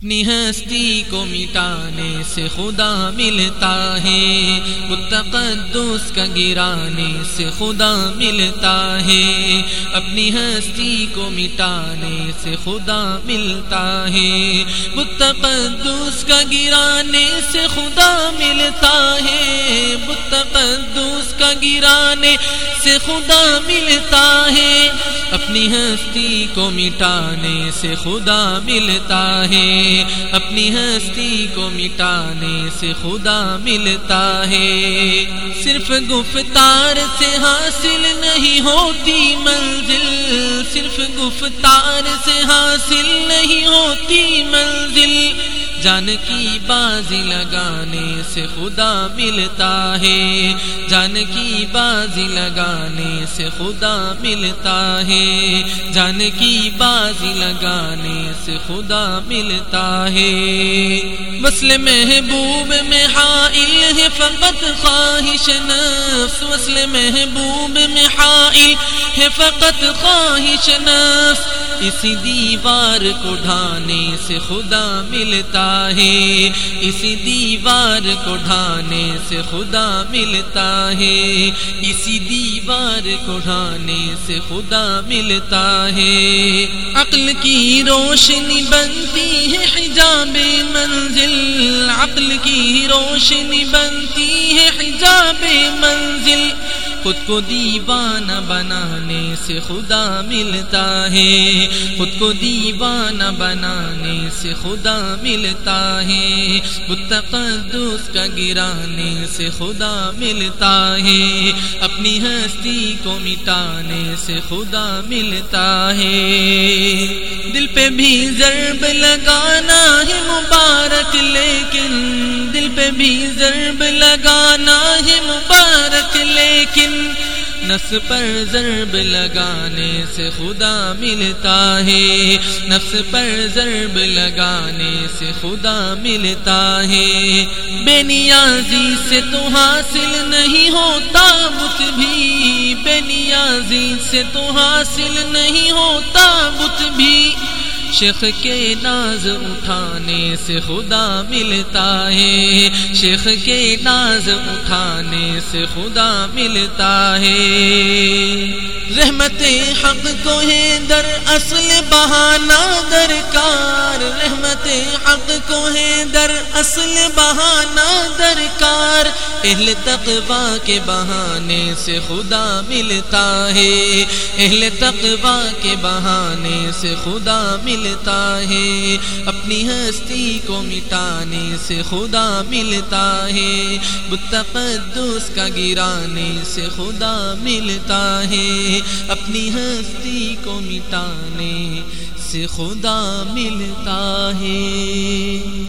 اپنی ہستی کو مٹانے سے خدا ملتا ہے۔ تقدس کا گرانے سے خدا ملتا ہے۔ اپنی ہستی کو مٹانے سے خدا ملتا ہے۔ تقدس کا گرانے سے خدا ملتا ہے۔ تقدس کا گرانے سے خدا ملتا ہے۔ اپنی ہستی کو مٹانے سے خدا ملتا ہے۔ اپنی ہستی کو مٹانے سے خدا ملتا ہے۔ صرف گفتار سے حاصل نہیں ہوتی منزل۔ صرف گفتار سے حاصل نہیں ہوتی منزل۔ جان کی بازی لگانے سے خدا ملتا ہے۔ جان کی بازی لگانے سے خدا ملتا ہے۔ جان کی بازی لگانے سے خدا ملتا ہے۔ مسل محبوب میں حائل ہے فقط خواہش نفس۔ مسل محبوب میں حائل ہے فقط خواہش نفس، اسی دیوار کو ڈھانے سے خدا ملتا ہے۔ اسی دیوار کو ڈھانے سے خدا ملتا ہے۔ اسی دیوار کو ڈھانے سے خدا ملتا ہے۔ عقل کی روشنی بنتی ہے حجاب منزل۔ عقل کی روشنی بنتی ہے حجاب منزل۔ خود کو دیوانہ بنانے سے خدا ملتا ہے۔ خود کو دیوانہ بنانے سے خدا ملتا ہے۔ تقدس کا گرانے سے خدا ملتا ہے۔ اپنی ہستی کو مٹانے سے خدا ملتا ہے۔ دل پہ بھی ضرب لگانا ہے مبارک۔ بھی ضرب لگانا ہے مبارک، لیکن نفس پر ضرب لگانے سے خدا ملتا ہے۔ نفس پر ضرب لگانے سے خدا ملتا ہے۔ بے نیازی سے تو حاصل نہیں ہوتا بت بھی۔ بے نیازی سے تو حاصل نہیں ہوتا بت بھی۔ شیخ کے ناز اٹھانے سے خدا ملتا ہے۔ شیخ کے ناز اٹھانے سے خدا ملتا ہے۔ رحمت حق کو ہے در اصل بہانہ درکار۔ رحمت حق کو ہے در اصل بہانہ درکار۔ اہل تقوا کے بہانے سے خدا ملتا ہے۔ اہل تقوا کے بہانے سے خدا ملتا ہے، اپنی ہستی کو مٹانے سے خدا ملتا ہے۔ تقدس کا گرانے سے خدا ملتا ہے۔ اپنی ہستی کو مٹانے سے خدا ملتا ہے۔